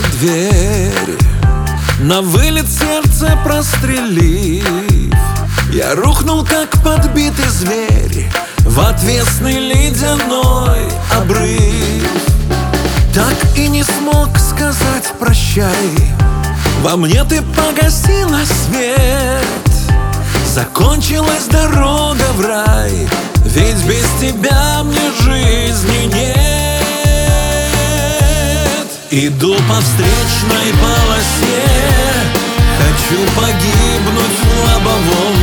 двери На вылет сердце прострелив. Я рухнул, как подбитый зверь В отвесный ледяной обрыв. Так и не смог сказать прощай Во мне ты погасила свет. Закончилась дорога в рай. Ведь без тебя мне жизни нет Иду по встречной полосе. Хочу погибнуть в лобовом.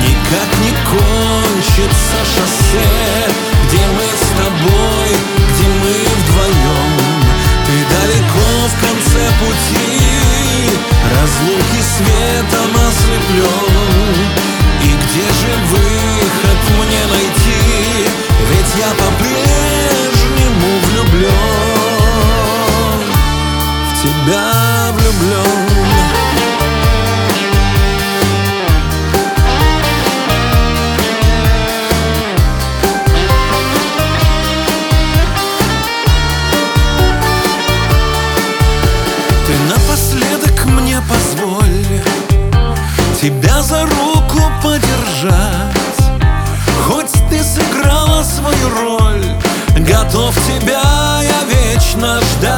Никак не кончится шоссе. Где мы с тобой, где мы вдвоем? Ты далеко в конце пути. Разлуки Готов тебя я вечно ждать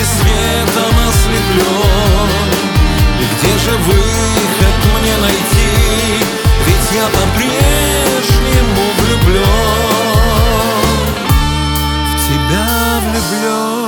Ярким светом ослеплен И где же выход мне найти? Ведь я по-прежнему влюблен В тебя влюблен